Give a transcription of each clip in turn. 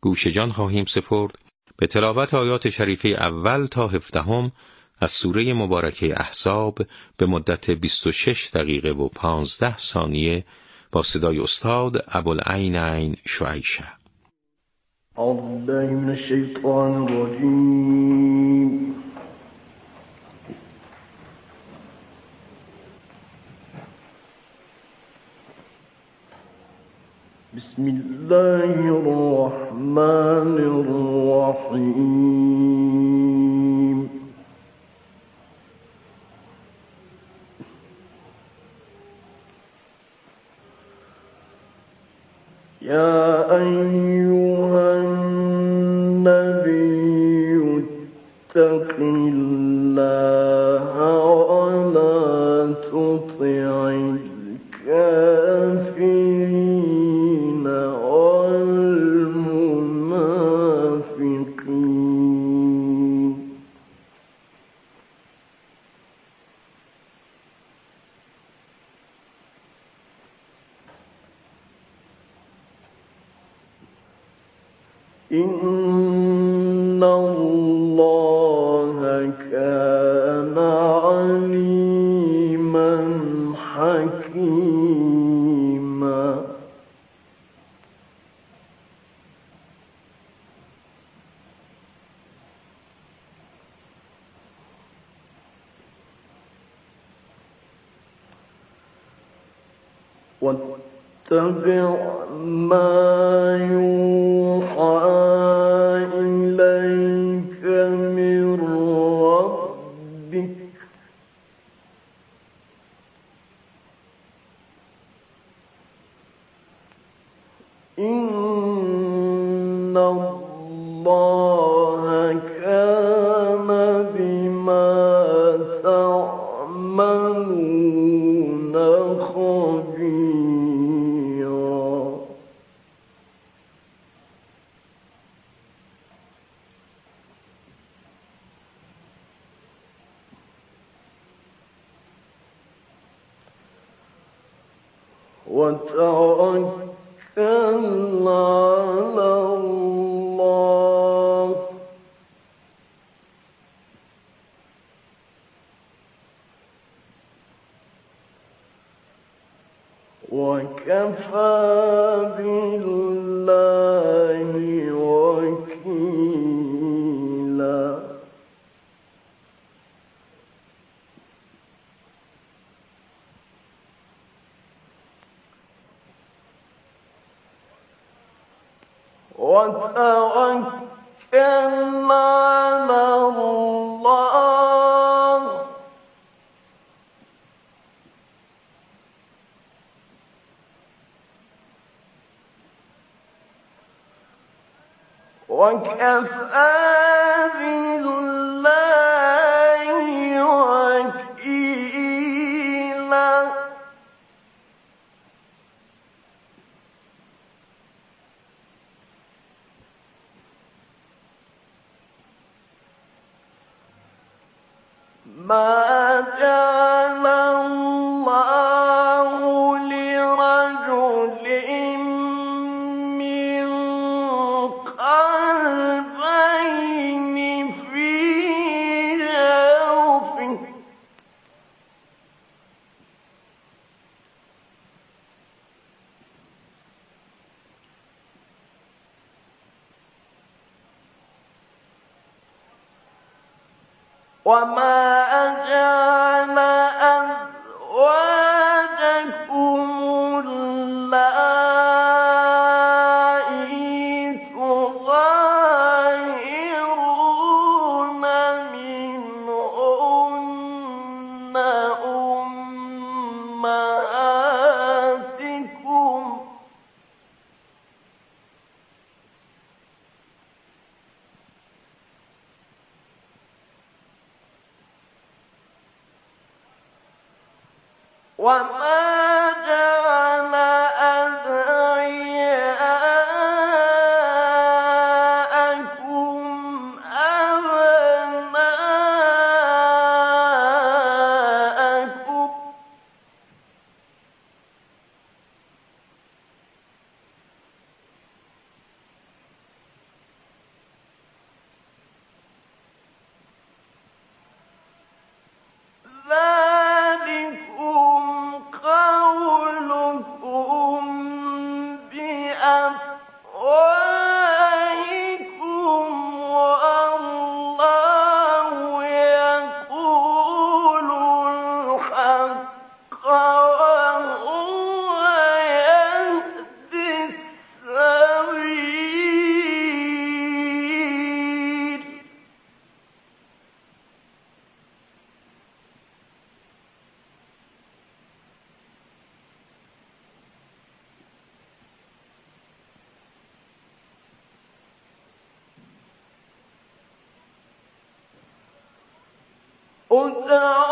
گوش جان خواهیم سپرد به تلاوت آیات شریفه اول تا هفدهم از سوره مبارکه احزاب به مدت 26 دقیقه و 15 ثانیه با صدای استاد ابوالعینین شعیشع. من الشیطان الرجیم. بسم الله الرحمن الرحيم. يا أيها النبي اتق الله ولا واتبع ما يوحى وكفى بالله وما Então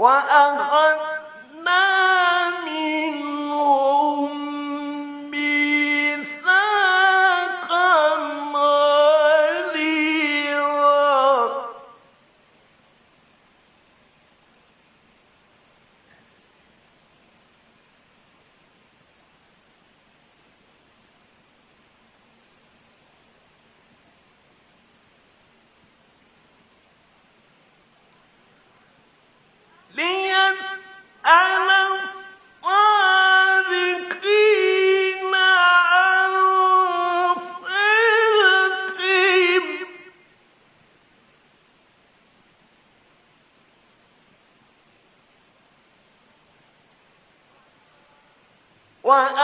وأخذنا 晚安。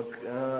وكان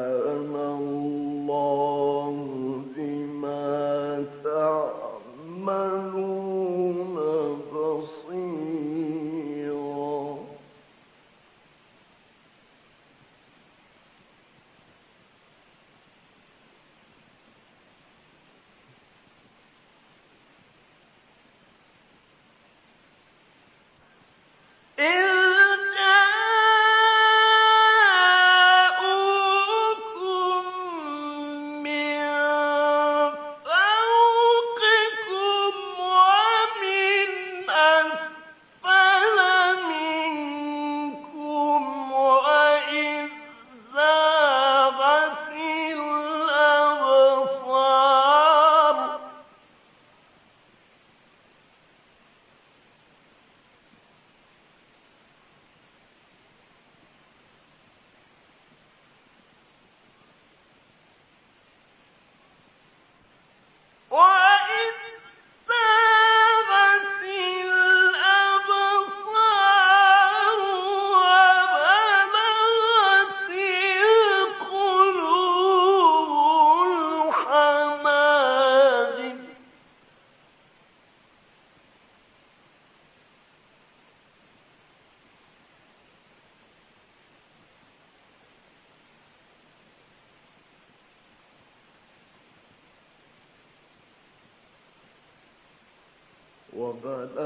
وبلغت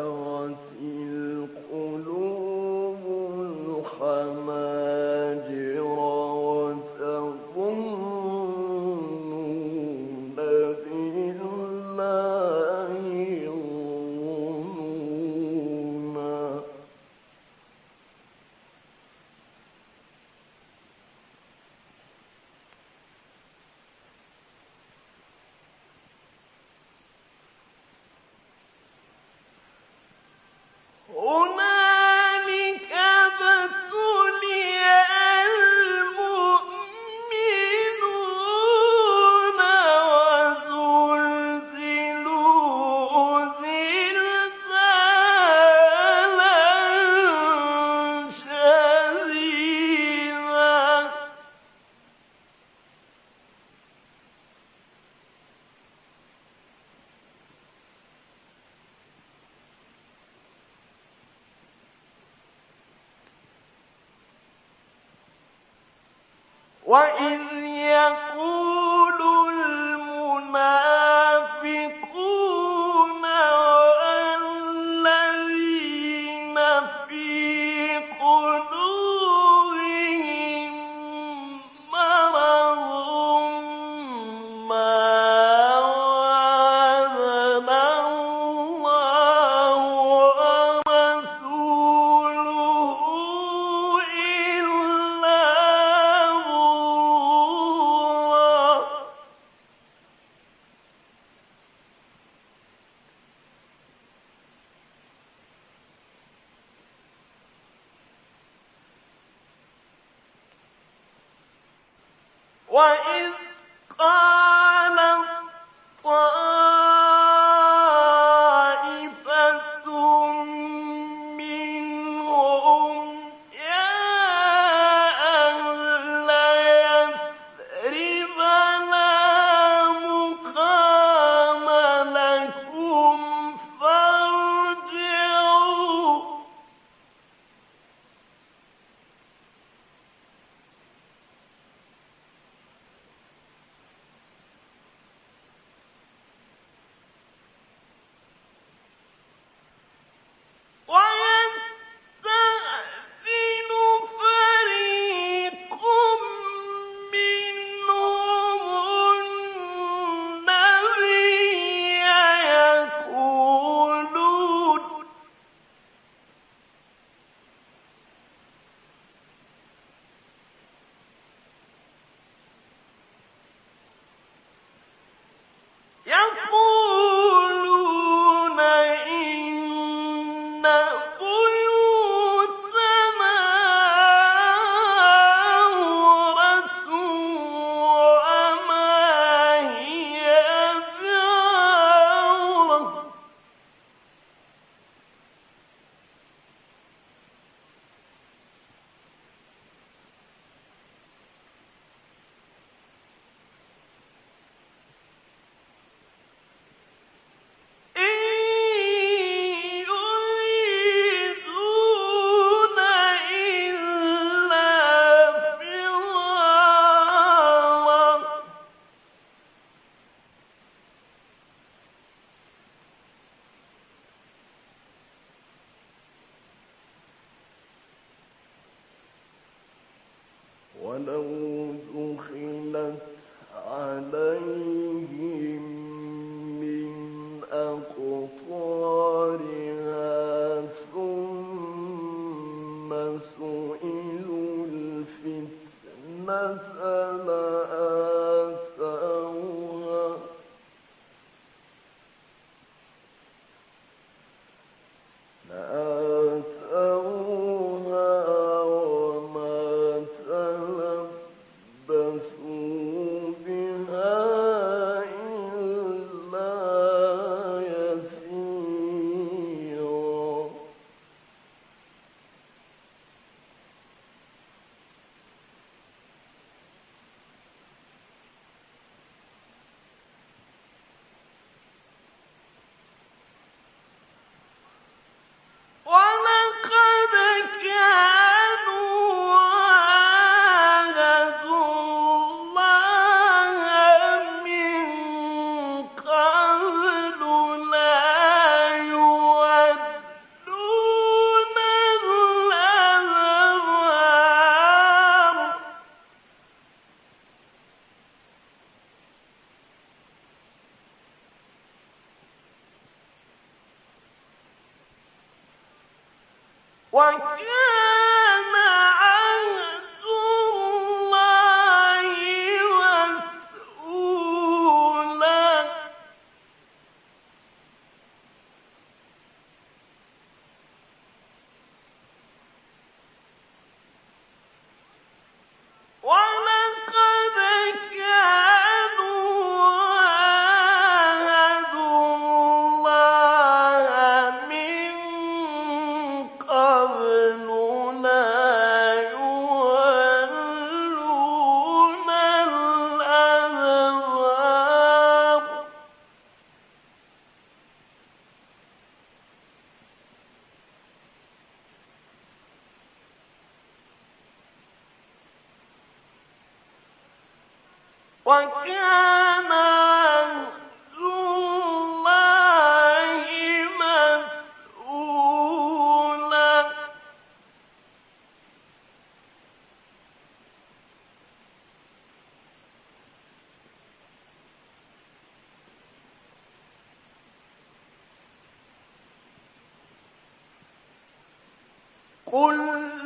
ولو دخلت عليهم من أقطارها ثم سئلوا الفتنة قل